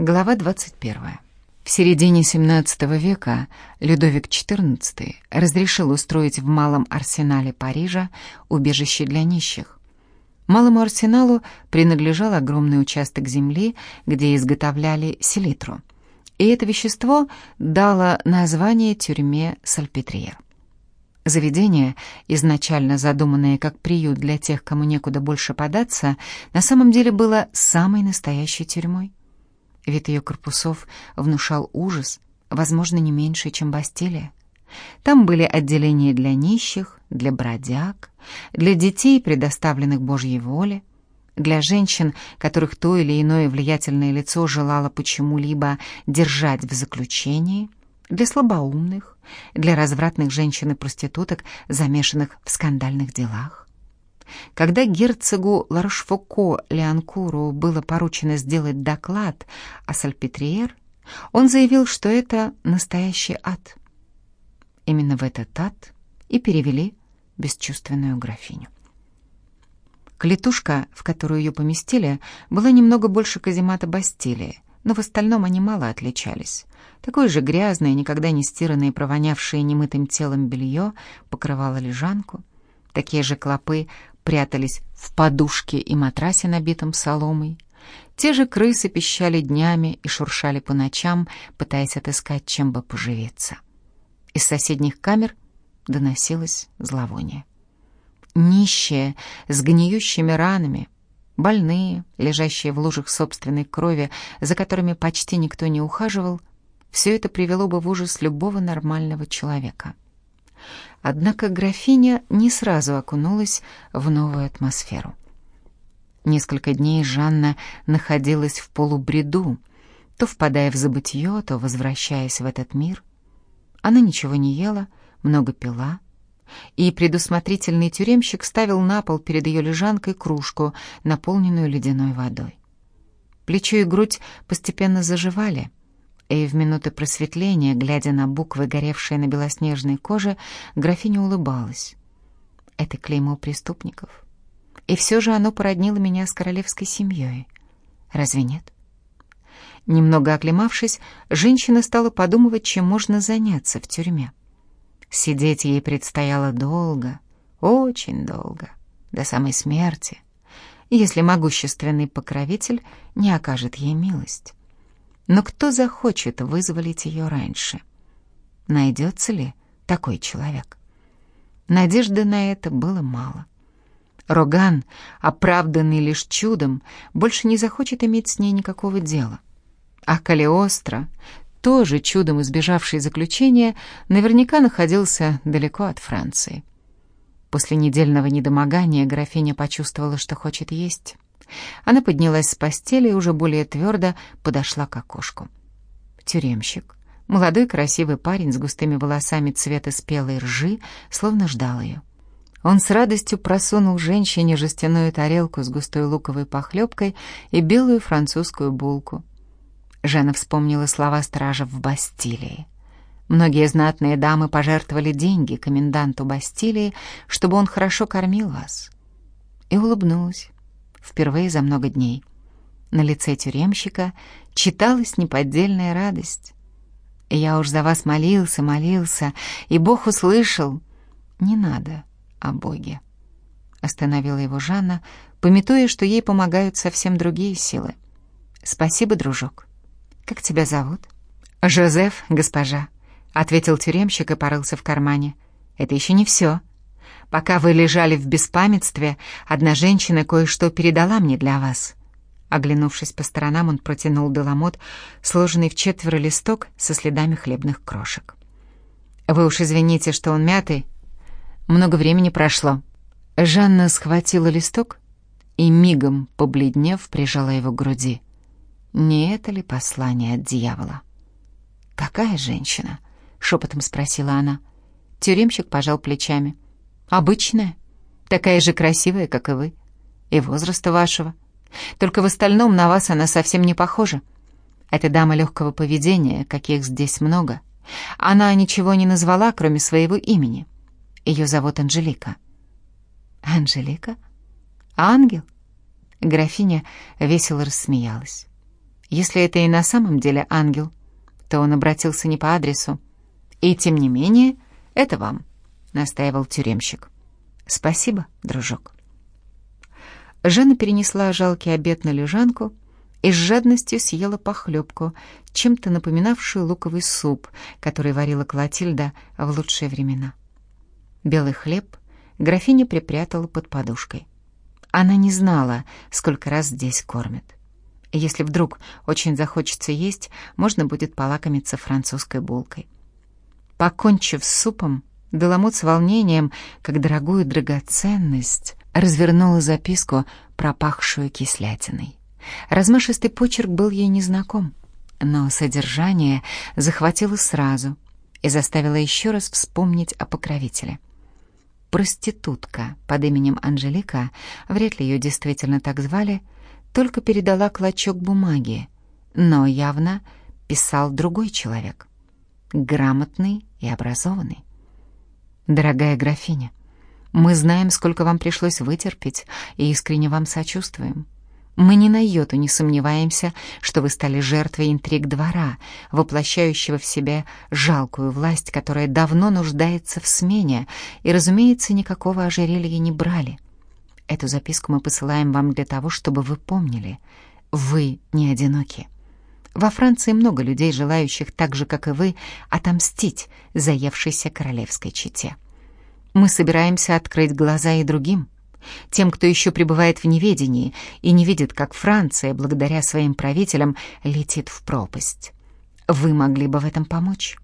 Глава 21. В середине XVII века Людовик XIV разрешил устроить в Малом арсенале Парижа убежище для нищих. Малому арсеналу принадлежал огромный участок земли, где изготовляли селитру. И это вещество дало название тюрьме Сальпетриер. Заведение, изначально задуманное как приют для тех, кому некуда больше податься, на самом деле было самой настоящей тюрьмой. Вид ее корпусов внушал ужас, возможно, не меньше, чем Бастилия. Там были отделения для нищих, для бродяг, для детей, предоставленных Божьей воле, для женщин, которых то или иное влиятельное лицо желало почему-либо держать в заключении, для слабоумных, для развратных женщин и проституток, замешанных в скандальных делах. Когда герцогу Ларшфоко Леонкуру было поручено сделать доклад о Сальпетриер, он заявил, что это настоящий ад. Именно в этот ад и перевели бесчувственную графиню. Клетушка, в которую ее поместили, была немного больше каземата Бастилии, но в остальном они мало отличались. Такое же грязное, никогда не стиранное и провонявшее немытым телом белье покрывало лежанку. Такие же клопы прятались в подушке и матрасе, набитом соломой. Те же крысы пищали днями и шуршали по ночам, пытаясь отыскать, чем бы поживиться. Из соседних камер доносилось зловоние. Нищие, с гниющими ранами, больные, лежащие в лужах собственной крови, за которыми почти никто не ухаживал, все это привело бы в ужас любого нормального человека. Однако графиня не сразу окунулась в новую атмосферу. Несколько дней Жанна находилась в полубреду, то впадая в забытье, то возвращаясь в этот мир. Она ничего не ела, много пила, и предусмотрительный тюремщик ставил на пол перед ее лежанкой кружку, наполненную ледяной водой. Плечо и грудь постепенно заживали — и в минуты просветления, глядя на буквы, горевшие на белоснежной коже, графиня улыбалась. Это клеймо преступников. И все же оно породнило меня с королевской семьей. Разве нет? Немного оклемавшись, женщина стала подумывать, чем можно заняться в тюрьме. Сидеть ей предстояло долго, очень долго, до самой смерти, если могущественный покровитель не окажет ей милость. Но кто захочет вызволить ее раньше? Найдется ли такой человек? Надежды на это было мало. Роган, оправданный лишь чудом, больше не захочет иметь с ней никакого дела. А Калиостро, тоже чудом избежавший заключения, наверняка находился далеко от Франции. После недельного недомогания графиня почувствовала, что хочет есть. Она поднялась с постели и уже более твердо подошла к окошку. Тюремщик, молодой красивый парень с густыми волосами цвета спелой ржи, словно ждал ее. Он с радостью просунул женщине жестяную тарелку с густой луковой похлебкой и белую французскую булку. Жена вспомнила слова стража в Бастилии. Многие знатные дамы пожертвовали деньги коменданту Бастилии, чтобы он хорошо кормил вас. И улыбнулась впервые за много дней. На лице тюремщика читалась неподдельная радость. «Я уж за вас молился, молился, и Бог услышал». «Не надо о Боге», — остановила его Жанна, пометуя, что ей помогают совсем другие силы. «Спасибо, дружок. Как тебя зовут?» «Жозеф, госпожа», — ответил тюремщик и порылся в кармане. «Это еще не все». Пока вы лежали в беспамятстве, одна женщина кое-что передала мне для вас». Оглянувшись по сторонам, он протянул Деламот, сложенный в четверо листок со следами хлебных крошек. «Вы уж извините, что он мятый. Много времени прошло». Жанна схватила листок и, мигом побледнев, прижала его к груди. Не это ли послание от дьявола? «Какая женщина?» — шепотом спросила она. Тюремщик пожал плечами. — Обычная, такая же красивая, как и вы, и возраста вашего. Только в остальном на вас она совсем не похожа. Это дама легкого поведения, каких здесь много. Она ничего не назвала, кроме своего имени. Ее зовут Анжелика. Анжелика? Ангел? Графиня весело рассмеялась. Если это и на самом деле ангел, то он обратился не по адресу. И тем не менее, это вам, настаивал тюремщик. Спасибо, дружок. Жанна перенесла жалкий обед на лежанку и с жадностью съела похлебку, чем-то напоминавшую луковый суп, который варила Клотильда в лучшие времена. Белый хлеб графиня припрятала под подушкой. Она не знала, сколько раз здесь кормят. Если вдруг очень захочется есть, можно будет полакомиться французской булкой. Покончив с супом, Деламут с волнением, как дорогую драгоценность, развернула записку, пропахшую кислятиной. Размашистый почерк был ей незнаком, но содержание захватило сразу и заставило еще раз вспомнить о покровителе. Проститутка под именем Анжелика, вряд ли ее действительно так звали, только передала клочок бумаги, но явно писал другой человек, грамотный и образованный. «Дорогая графиня, мы знаем, сколько вам пришлось вытерпеть, и искренне вам сочувствуем. Мы ни на йоту не сомневаемся, что вы стали жертвой интриг двора, воплощающего в себе жалкую власть, которая давно нуждается в смене, и, разумеется, никакого ожерелья не брали. Эту записку мы посылаем вам для того, чтобы вы помнили, вы не одиноки. Во Франции много людей, желающих так же, как и вы, отомстить заевшейся королевской чете. Мы собираемся открыть глаза и другим, тем, кто еще пребывает в неведении и не видит, как Франция, благодаря своим правителям, летит в пропасть. Вы могли бы в этом помочь.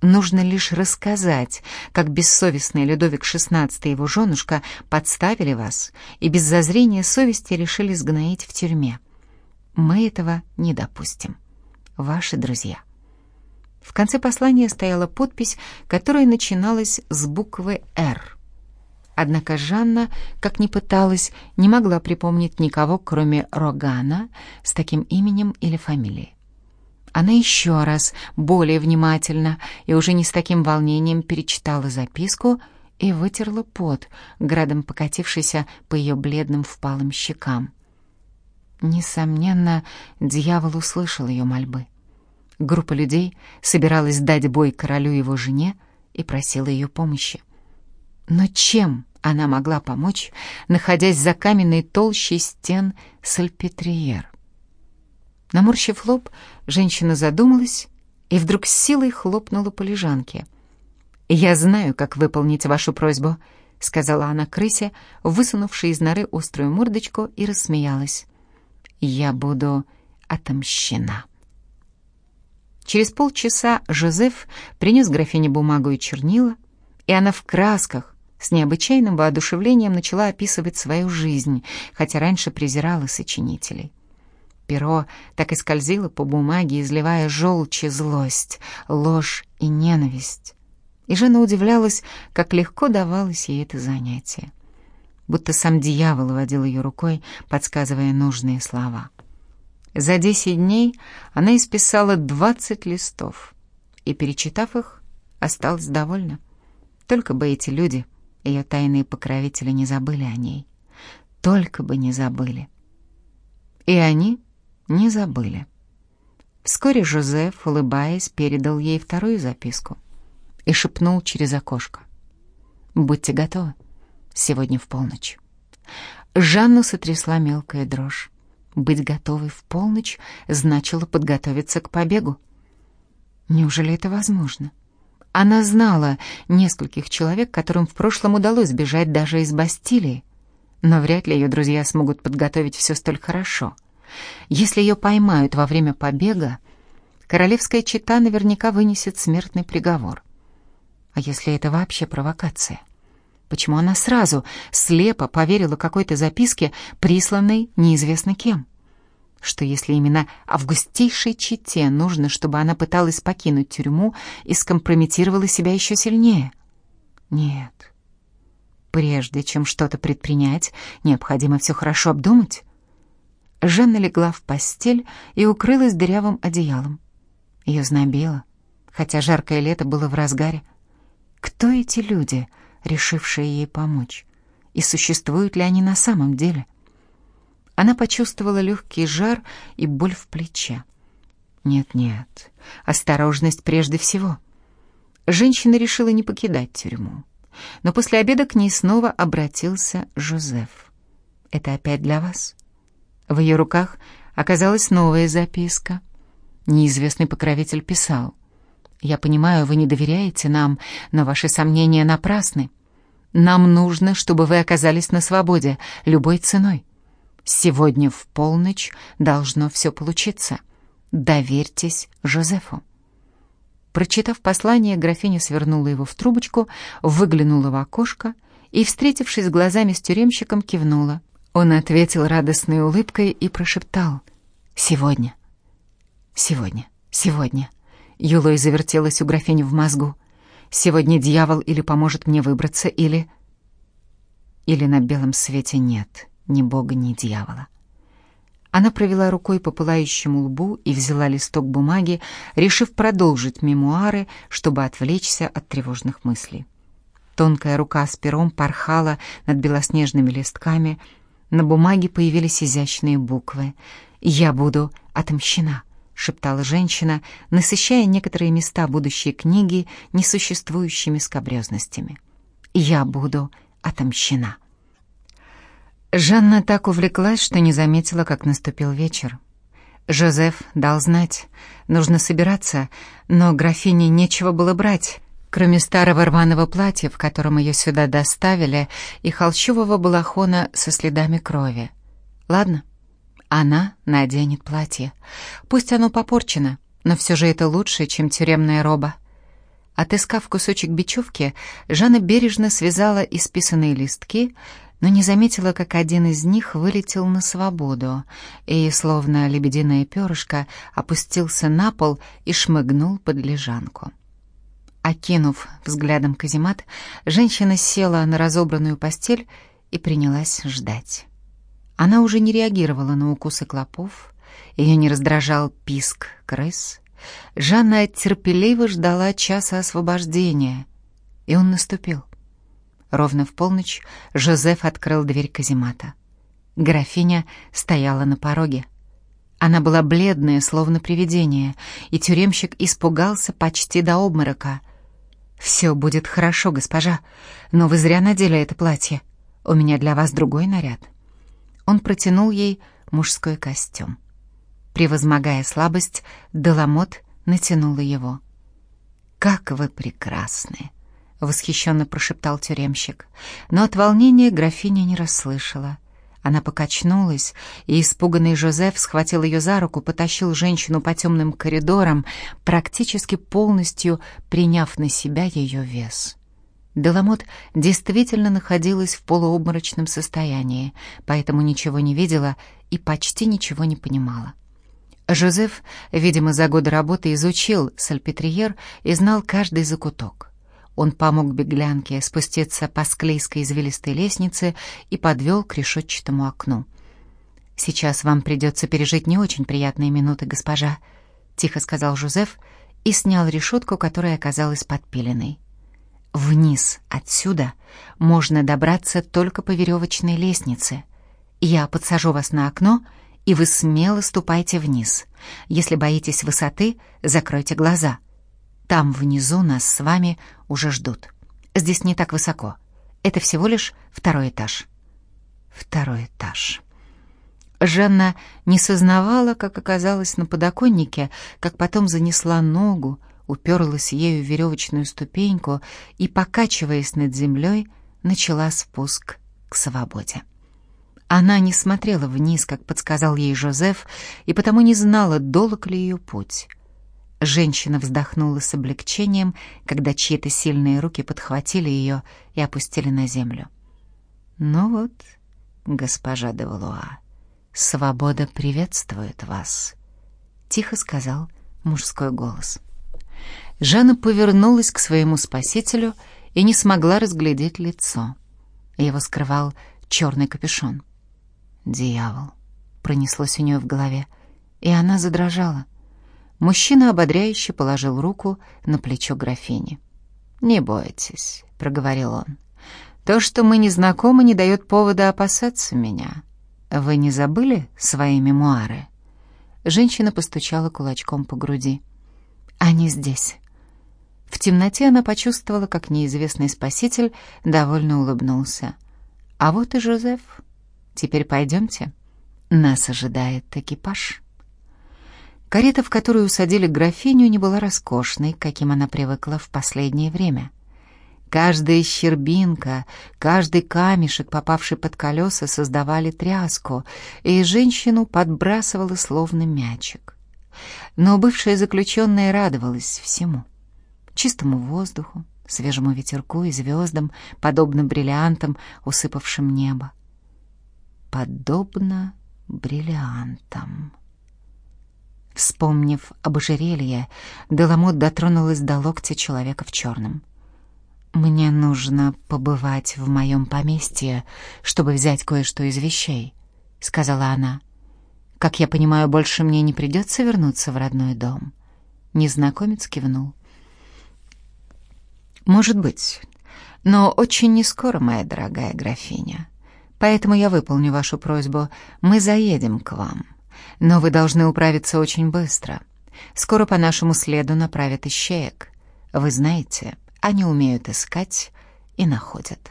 Нужно лишь рассказать, как бессовестный Людовик XVI и его женушка подставили вас и без зазрения совести решили сгноить в тюрьме. Мы этого не допустим ваши друзья. В конце послания стояла подпись, которая начиналась с буквы «Р». Однако Жанна, как ни пыталась, не могла припомнить никого, кроме Рогана, с таким именем или фамилией. Она еще раз, более внимательно и уже не с таким волнением перечитала записку и вытерла пот, градом покатившийся по ее бледным впалым щекам. Несомненно, дьявол услышал ее мольбы. Группа людей собиралась дать бой королю его жене и просила ее помощи. Но чем она могла помочь, находясь за каменной толщей стен Сальпетриер? Наморщив лоб, женщина задумалась и вдруг с силой хлопнула по лежанке. «Я знаю, как выполнить вашу просьбу», — сказала она крысе, высунувшей из норы острую мордочку, и рассмеялась я буду отомщена. Через полчаса Жозеф принес графине бумагу и чернила, и она в красках с необычайным воодушевлением начала описывать свою жизнь, хотя раньше презирала сочинителей. Перо так и скользило по бумаге, изливая желчь и злость, ложь и ненависть. И жена удивлялась, как легко давалось ей это занятие будто сам дьявол водил ее рукой, подсказывая нужные слова. За десять дней она исписала двадцать листов, и, перечитав их, осталась довольна. Только бы эти люди, ее тайные покровители, не забыли о ней. Только бы не забыли. И они не забыли. Вскоре Жозеф, улыбаясь, передал ей вторую записку и шепнул через окошко. «Будьте готовы» сегодня в полночь. Жанну сотрясла мелкая дрожь. Быть готовой в полночь значило подготовиться к побегу. Неужели это возможно? Она знала нескольких человек, которым в прошлом удалось бежать даже из Бастилии, но вряд ли ее друзья смогут подготовить все столь хорошо. Если ее поймают во время побега, королевская чета наверняка вынесет смертный приговор. А если это вообще провокация? Почему она сразу слепо поверила какой-то записке, присланной неизвестно кем? Что если именно августейшей чете нужно, чтобы она пыталась покинуть тюрьму и скомпрометировала себя еще сильнее? Нет. Прежде чем что-то предпринять, необходимо все хорошо обдумать. Жанна легла в постель и укрылась дырявым одеялом. Ее знобило, хотя жаркое лето было в разгаре. Кто эти люди, решившие ей помочь, и существуют ли они на самом деле. Она почувствовала легкий жар и боль в плече. Нет-нет, осторожность прежде всего. Женщина решила не покидать тюрьму. Но после обеда к ней снова обратился Жозеф. «Это опять для вас?» В ее руках оказалась новая записка. Неизвестный покровитель писал. «Я понимаю, вы не доверяете нам, но ваши сомнения напрасны. Нам нужно, чтобы вы оказались на свободе, любой ценой. Сегодня в полночь должно все получиться. Доверьтесь Жозефу». Прочитав послание, графиня свернула его в трубочку, выглянула в окошко и, встретившись глазами с тюремщиком, кивнула. Он ответил радостной улыбкой и прошептал «Сегодня, сегодня, сегодня». Юлой завертелась у графини в мозгу. «Сегодня дьявол или поможет мне выбраться, или...» Или на белом свете нет ни бога, ни дьявола. Она провела рукой по пылающему лбу и взяла листок бумаги, решив продолжить мемуары, чтобы отвлечься от тревожных мыслей. Тонкая рука с пером порхала над белоснежными листками, на бумаге появились изящные буквы. «Я буду отомщена», — шептала женщина, насыщая некоторые места будущей книги несуществующими скобрезностями. «Я буду отомщена». Жанна так увлеклась, что не заметила, как наступил вечер. Жозеф дал знать, нужно собираться, но графине нечего было брать, кроме старого рваного платья, в котором ее сюда доставили, и холщового балахона со следами крови. Ладно, она наденет платье. Пусть оно попорчено, но все же это лучше, чем тюремная роба. Отыскав кусочек бечевки, Жанна бережно связала исписанные листки, но не заметила, как один из них вылетел на свободу и, словно лебединое перышко, опустился на пол и шмыгнул под лежанку. Окинув взглядом каземат, женщина села на разобранную постель и принялась ждать. Она уже не реагировала на укусы клопов, ее не раздражал писк крыс. Жанна терпеливо ждала часа освобождения, и он наступил. Ровно в полночь Жозеф открыл дверь каземата. Графиня стояла на пороге. Она была бледная, словно привидение, и тюремщик испугался почти до обморока. «Все будет хорошо, госпожа, но вы зря надели это платье. У меня для вас другой наряд». Он протянул ей мужской костюм. Превозмогая слабость, Деламот натянула его. «Как вы прекрасны!» — восхищенно прошептал тюремщик. Но от волнения графиня не расслышала. Она покачнулась, и испуганный Жозеф схватил ее за руку, потащил женщину по темным коридорам, практически полностью приняв на себя ее вес. Деламот действительно находилась в полуобморочном состоянии, поэтому ничего не видела и почти ничего не понимала. Жозеф, видимо, за годы работы изучил сальпетриер и знал каждый закуток. Он помог беглянке спуститься по склейской извилистой лестнице и подвел к решетчатому окну. «Сейчас вам придется пережить не очень приятные минуты, госпожа», — тихо сказал Жозеф и снял решетку, которая оказалась подпиленной. «Вниз отсюда можно добраться только по веревочной лестнице. Я подсажу вас на окно, и вы смело ступайте вниз. Если боитесь высоты, закройте глаза». Там внизу нас с вами уже ждут. Здесь не так высоко. Это всего лишь второй этаж. Второй этаж. Жанна не сознавала, как оказалась на подоконнике, как потом занесла ногу, уперлась ею в веревочную ступеньку и, покачиваясь над землей, начала спуск к свободе. Она не смотрела вниз, как подсказал ей Жозеф, и потому не знала, долг ли ее путь. Женщина вздохнула с облегчением, когда чьи-то сильные руки подхватили ее и опустили на землю. «Ну вот, госпожа де Валуа, свобода приветствует вас», — тихо сказал мужской голос. Жанна повернулась к своему спасителю и не смогла разглядеть лицо. Его скрывал черный капюшон. «Дьявол!» — пронеслось у нее в голове, и она задрожала — Мужчина ободряюще положил руку на плечо графини. «Не бойтесь», — проговорил он. «То, что мы не знакомы, не дает повода опасаться меня. Вы не забыли свои мемуары?» Женщина постучала кулачком по груди. «Они здесь». В темноте она почувствовала, как неизвестный спаситель довольно улыбнулся. «А вот и Жозеф. Теперь пойдемте. Нас ожидает экипаж». Карета, в которую усадили графиню, не была роскошной, каким она привыкла в последнее время. Каждая щербинка, каждый камешек, попавший под колеса, создавали тряску, и женщину подбрасывало словно мячик. Но бывшая заключенная радовалась всему. Чистому воздуху, свежему ветерку и звездам, подобно бриллиантам, усыпавшим небо. Подобно бриллиантам. Вспомнив об ожерелье, Деламот дотронулась до локтя человека в черном. «Мне нужно побывать в моем поместье, чтобы взять кое-что из вещей», — сказала она. «Как я понимаю, больше мне не придется вернуться в родной дом». Незнакомец кивнул. «Может быть, но очень не скоро, моя дорогая графиня. Поэтому я выполню вашу просьбу. Мы заедем к вам». Но вы должны управиться очень быстро. Скоро по нашему следу направят ищеек. Вы знаете, они умеют искать и находят.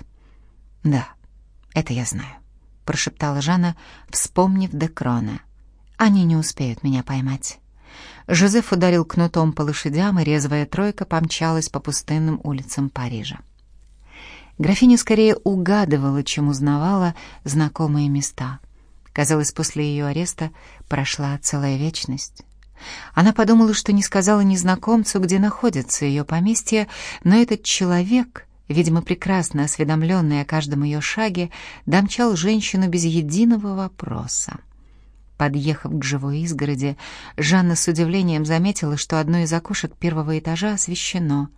Да, это я знаю, прошептала Жанна, вспомнив Декрона. Они не успеют меня поймать. Жозеф ударил кнутом по лошадям, и резвая тройка помчалась по пустынным улицам Парижа. Графиня скорее угадывала, чем узнавала знакомые места. Казалось, после ее ареста прошла целая вечность. Она подумала, что не сказала незнакомцу, где находится ее поместье, но этот человек, видимо, прекрасно осведомленный о каждом ее шаге, домчал женщину без единого вопроса. Подъехав к живой изгороди, Жанна с удивлением заметила, что одно из окошек первого этажа освещено.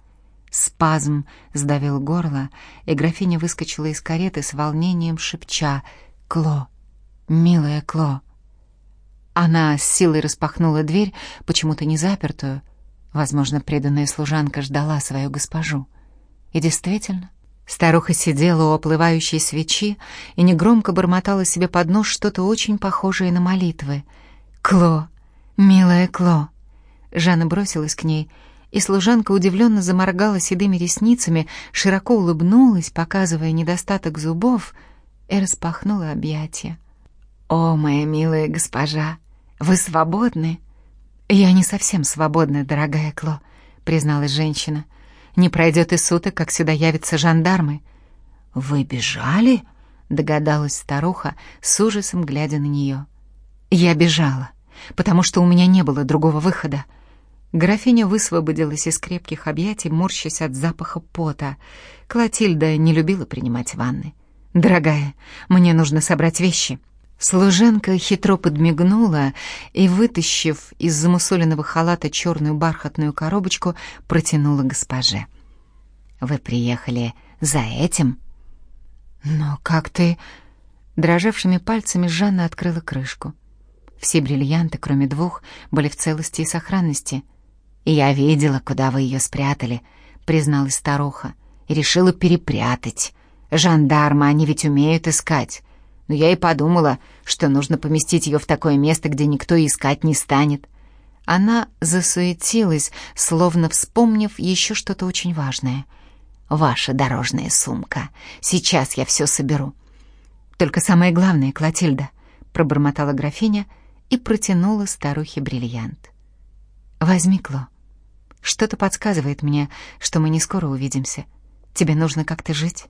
Спазм сдавил горло, и графиня выскочила из кареты с волнением, шепча «Кло! «Милая Кло». Она с силой распахнула дверь, почему-то не запертую. Возможно, преданная служанка ждала свою госпожу. И действительно, старуха сидела у оплывающей свечи и негромко бормотала себе под нос что-то очень похожее на молитвы. «Кло! Милая Кло!» Жанна бросилась к ней, и служанка удивленно заморгала седыми ресницами, широко улыбнулась, показывая недостаток зубов, и распахнула объятия. «О, моя милая госпожа, вы свободны?» «Я не совсем свободна, дорогая Кло», — призналась женщина. «Не пройдет и суток, как сюда явятся жандармы». «Вы бежали?» — догадалась старуха, с ужасом глядя на нее. «Я бежала, потому что у меня не было другого выхода». Графиня высвободилась из крепких объятий, морщась от запаха пота. Клотильда не любила принимать ванны. «Дорогая, мне нужно собрать вещи. Служенка хитро подмигнула и, вытащив из замусоленного халата черную бархатную коробочку, протянула госпоже. «Вы приехали за этим?» «Но как ты...» Дрожавшими пальцами Жанна открыла крышку. Все бриллианты, кроме двух, были в целости и сохранности. «Я видела, куда вы ее спрятали», — призналась старуха, — «и решила перепрятать. Жандармы, они ведь умеют искать но я и подумала, что нужно поместить ее в такое место, где никто искать не станет. Она засуетилась, словно вспомнив еще что-то очень важное. «Ваша дорожная сумка. Сейчас я все соберу». «Только самое главное, Клотильда», — пробормотала графиня и протянула старухе бриллиант. «Возьми, Кло. Что-то подсказывает мне, что мы не скоро увидимся. Тебе нужно как-то жить»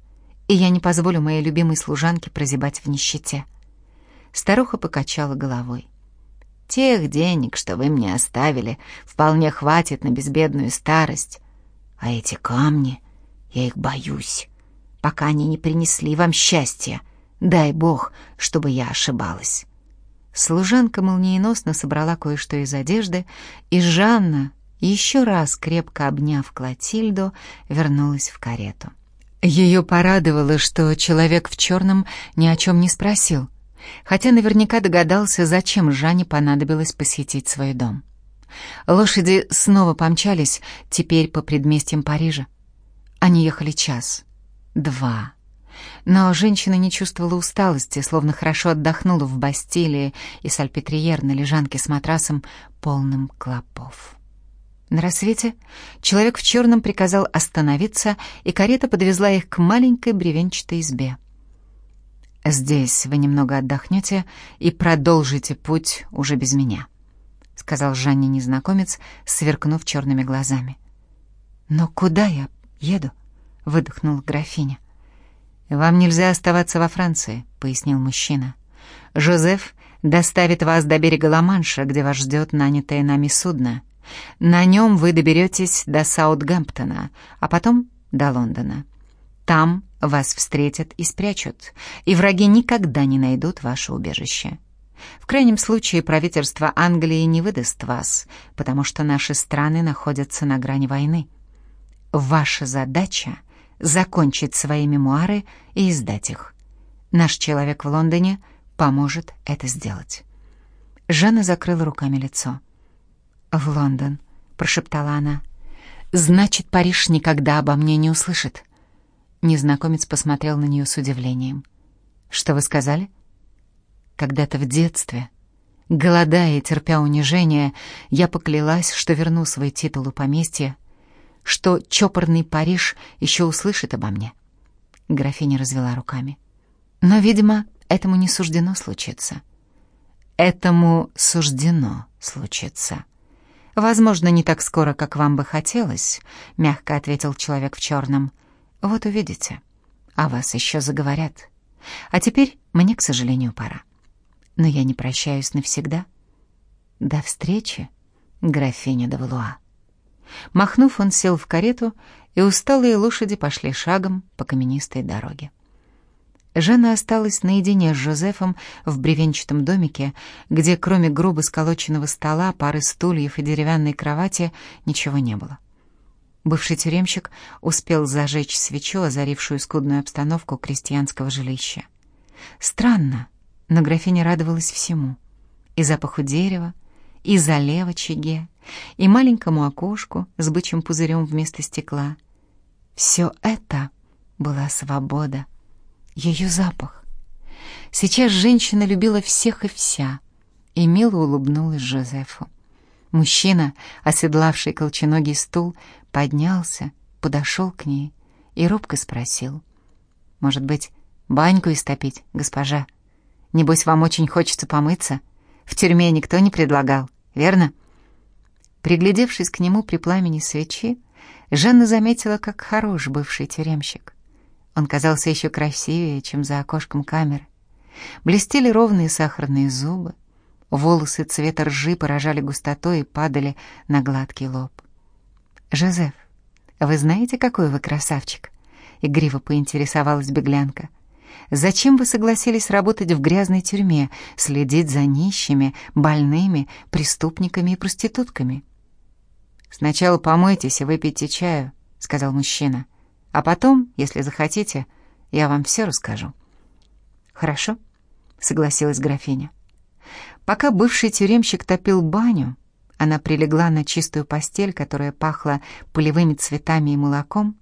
и я не позволю моей любимой служанке прозябать в нищете». Старуха покачала головой. «Тех денег, что вы мне оставили, вполне хватит на безбедную старость. А эти камни, я их боюсь, пока они не принесли вам счастья. Дай бог, чтобы я ошибалась». Служанка молниеносно собрала кое-что из одежды, и Жанна, еще раз крепко обняв Клотильду, вернулась в карету. Ее порадовало, что человек в черном ни о чем не спросил, хотя наверняка догадался, зачем Жанне понадобилось посетить свой дом. Лошади снова помчались, теперь по предместьям Парижа. Они ехали час, два. Но женщина не чувствовала усталости, словно хорошо отдохнула в Бастилии и Сальпетриер на лежанке с матрасом, полным клопов. На рассвете человек в черном приказал остановиться, и карета подвезла их к маленькой бревенчатой избе. «Здесь вы немного отдохнете и продолжите путь уже без меня», — сказал Жанне незнакомец, сверкнув черными глазами. «Но куда я еду?» — выдохнула графиня. «Вам нельзя оставаться во Франции», — пояснил мужчина. «Жозеф доставит вас до берега Ла-Манша, где вас ждет нанятое нами судно. На нем вы доберетесь до Саутгемптона, а потом до Лондона. Там вас встретят и спрячут, и враги никогда не найдут ваше убежище. В крайнем случае правительство Англии не выдаст вас, потому что наши страны находятся на грани войны. Ваша задача — закончить свои мемуары и издать их. Наш человек в Лондоне поможет это сделать. Жанна закрыла руками лицо. «В Лондон», — прошептала она. «Значит, Париж никогда обо мне не услышит». Незнакомец посмотрел на нее с удивлением. «Что вы сказали?» «Когда-то в детстве, голодая и терпя унижение, я поклялась, что верну свой титул у поместья, что чопорный Париж еще услышит обо мне. Графиня развела руками. Но, видимо, этому не суждено случиться. Этому суждено случиться. Возможно, не так скоро, как вам бы хотелось, мягко ответил человек в черном. Вот увидите. А вас еще заговорят. А теперь мне, к сожалению, пора. Но я не прощаюсь навсегда. До встречи, графиня де. Махнув, он сел в карету, и усталые лошади пошли шагом по каменистой дороге. Жанна осталась наедине с Жозефом в бревенчатом домике, где кроме грубо сколоченного стола, пары стульев и деревянной кровати ничего не было. Бывший тюремщик успел зажечь свечу, озарившую скудную обстановку крестьянского жилища. Странно, но графиня радовалась всему. И запаху дерева, и зале в очаге, и маленькому окошку с бычьим пузырем вместо стекла. Все это была свобода, ее запах. Сейчас женщина любила всех и вся, и мило улыбнулась Жозефу. Мужчина, оседлавший колченогий стул, поднялся, подошел к ней и робко спросил. «Может быть, баньку истопить, госпожа? Небось, вам очень хочется помыться? В тюрьме никто не предлагал, верно?» Приглядевшись к нему при пламени свечи, Жанна заметила, как хорош бывший тюремщик. Он казался еще красивее, чем за окошком камеры. Блестели ровные сахарные зубы, волосы цвета ржи поражали густотой и падали на гладкий лоб. «Жозеф, вы знаете, какой вы красавчик?» — игриво поинтересовалась беглянка. «Зачем вы согласились работать в грязной тюрьме, следить за нищими, больными, преступниками и проститутками?» «Сначала помойтесь и выпейте чаю», — сказал мужчина. «А потом, если захотите, я вам все расскажу». «Хорошо», — согласилась графиня. Пока бывший тюремщик топил баню, она прилегла на чистую постель, которая пахла полевыми цветами и молоком,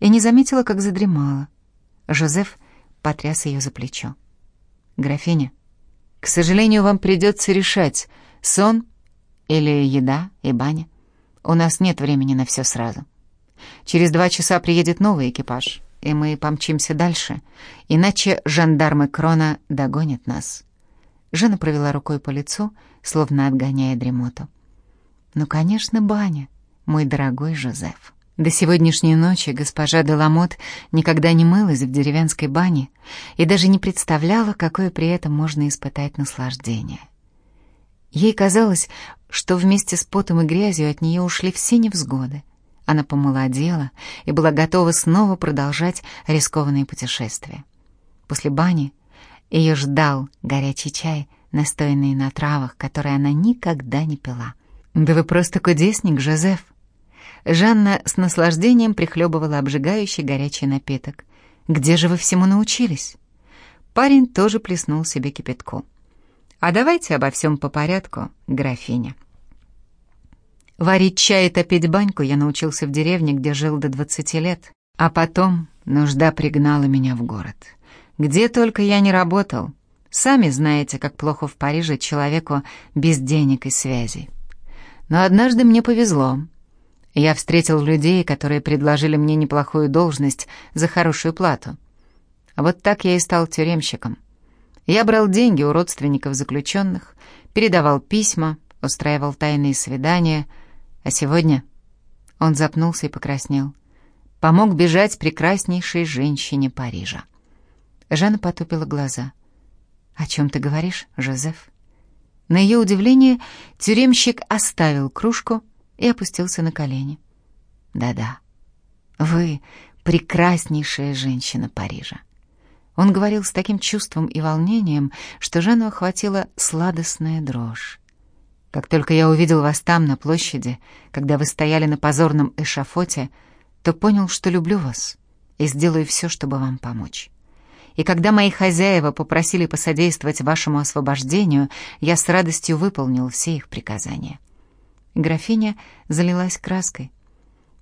и не заметила, как задремала. Жозеф потряс ее за плечо. «Графиня, к сожалению, вам придется решать, сон или еда и баня. У нас нет времени на все сразу. Через два часа приедет новый экипаж, и мы помчимся дальше, иначе жандармы Крона догонят нас». Жена провела рукой по лицу, словно отгоняя дремоту. «Ну, конечно, баня, мой дорогой Жозеф». До сегодняшней ночи госпожа Деламот никогда не мылась в деревенской бане и даже не представляла, какое при этом можно испытать наслаждение. Ей казалось, что вместе с потом и грязью от нее ушли все невзгоды. Она помолодела и была готова снова продолжать рискованные путешествия. После бани ее ждал горячий чай, настоянный на травах, который она никогда не пила. «Да вы просто кудесник, Жозеф!» Жанна с наслаждением прихлебывала обжигающий горячий напиток. «Где же вы всему научились?» Парень тоже плеснул себе кипятку. А давайте обо всем по порядку, графиня. Варить чай и топить баньку я научился в деревне, где жил до двадцати лет. А потом Нужда пригнала меня в город. Где только я не работал. Сами знаете, как плохо в Париже человеку без денег и связей. Но однажды мне повезло. Я встретил людей, которые предложили мне неплохую должность за хорошую плату. Вот так я и стал тюремщиком. Я брал деньги у родственников заключенных, передавал письма, устраивал тайные свидания, а сегодня он запнулся и покраснел. Помог бежать прекраснейшей женщине Парижа. Жанна потупила глаза. «О чем ты говоришь, Жозеф?» На ее удивление тюремщик оставил кружку и опустился на колени. «Да-да, вы прекраснейшая женщина Парижа». Он говорил с таким чувством и волнением, что Жанну охватила сладостная дрожь. Как только я увидел вас там, на площади, когда вы стояли на позорном эшафоте, то понял, что люблю вас и сделаю все, чтобы вам помочь. И когда мои хозяева попросили посодействовать вашему освобождению, я с радостью выполнил все их приказания. Графиня залилась краской.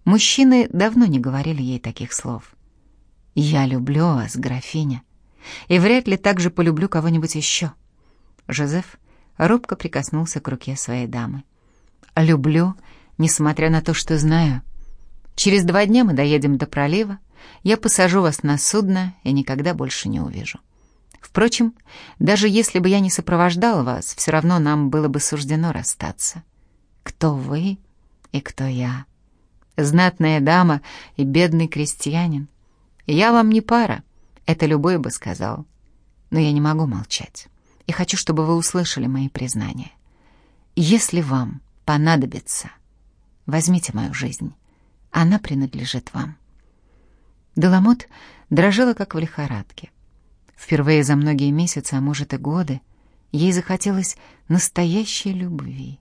Мужчины давно не говорили ей таких слов. «Я люблю вас, графиня, и вряд ли так же полюблю кого-нибудь еще». Жозеф робко прикоснулся к руке своей дамы. «Люблю, несмотря на то, что знаю. Через два дня мы доедем до пролива, я посажу вас на судно и никогда больше не увижу. Впрочем, даже если бы я не сопровождал вас, все равно нам было бы суждено расстаться. Кто вы и кто я? Знатная дама и бедный крестьянин. Я вам не пара, это любой бы сказал. Но я не могу молчать и хочу, чтобы вы услышали мои признания. Если вам понадобится, возьмите мою жизнь. Она принадлежит вам». Деламот дрожала, как в лихорадке. Впервые за многие месяцы, а может и годы, ей захотелось настоящей любви.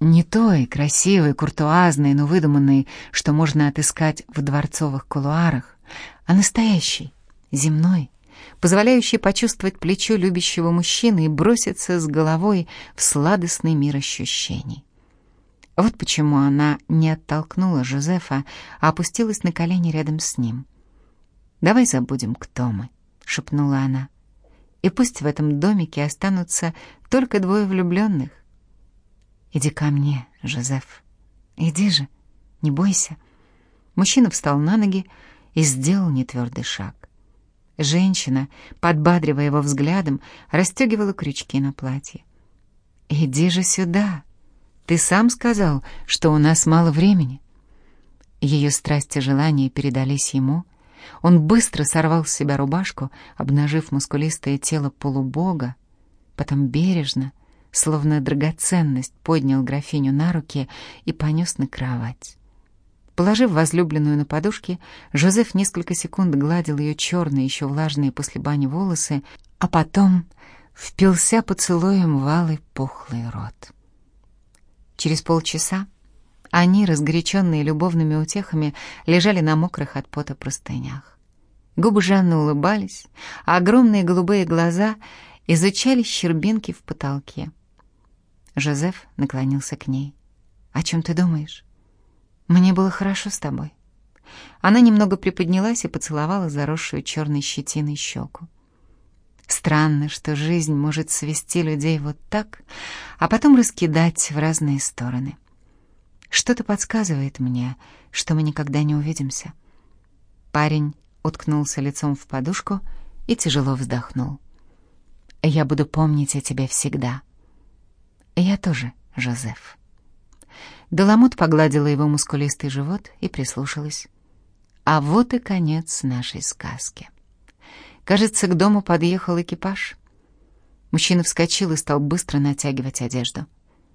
Не той, красивой, куртуазной, но выдуманной, что можно отыскать в дворцовых кулуарах, а настоящей, земной, позволяющий почувствовать плечо любящего мужчины и броситься с головой в сладостный мир ощущений. Вот почему она не оттолкнула Жозефа, а опустилась на колени рядом с ним. «Давай забудем, кто мы», — шепнула она. «И пусть в этом домике останутся только двое влюбленных. Иди ко мне, Жозеф. Иди же, не бойся». Мужчина встал на ноги и сделал нетвердый шаг. Женщина, подбадривая его взглядом, расстегивала крючки на платье. «Иди же сюда! Ты сам сказал, что у нас мало времени». Ее страсть и желания передались ему. Он быстро сорвал с себя рубашку, обнажив мускулистое тело полубога, потом бережно, словно драгоценность, поднял графиню на руки и понес на кровать. Положив возлюбленную на подушки, Жозеф несколько секунд гладил ее черные, еще влажные после бани волосы, а потом впился поцелуем в алый пухлый рот. Через полчаса они, разгоряченные любовными утехами, лежали на мокрых от пота простынях. Губы Жанны улыбались, а огромные голубые глаза изучали щербинки в потолке. Жозеф наклонился к ней. «О чем ты думаешь?» «Мне было хорошо с тобой». Она немного приподнялась и поцеловала заросшую черной щетиной щеку. Странно, что жизнь может свести людей вот так, а потом раскидать в разные стороны. Что-то подсказывает мне, что мы никогда не увидимся. Парень уткнулся лицом в подушку и тяжело вздохнул. «Я буду помнить о тебе всегда». «Я тоже, Жозеф». Деламут погладила его мускулистый живот и прислушалась. А вот и конец нашей сказки. Кажется, к дому подъехал экипаж. Мужчина вскочил и стал быстро натягивать одежду.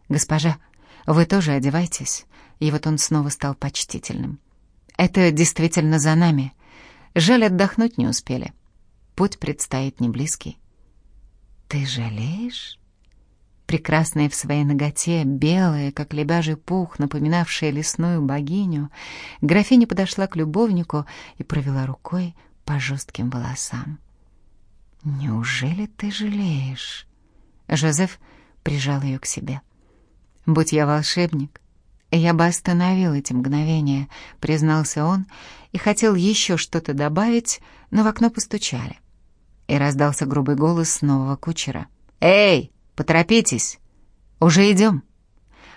«Госпожа, вы тоже одевайтесь». И вот он снова стал почтительным. «Это действительно за нами. Жаль, отдохнуть не успели. Путь предстоит не близкий». «Ты жалеешь?» Прекрасная в своей ноготе, белая, как лебяжий пух, напоминавшая лесную богиню, графиня подошла к любовнику и провела рукой по жестким волосам. «Неужели ты жалеешь?» Жозеф прижал ее к себе. «Будь я волшебник, «Я бы остановил эти мгновения», — признался он, и хотел еще что-то добавить, но в окно постучали. И раздался грубый голос нового кучера. «Эй, поторопитесь! Уже идем!»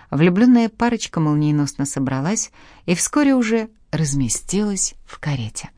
Влюбленная парочка молниеносно собралась и вскоре уже разместилась в карете.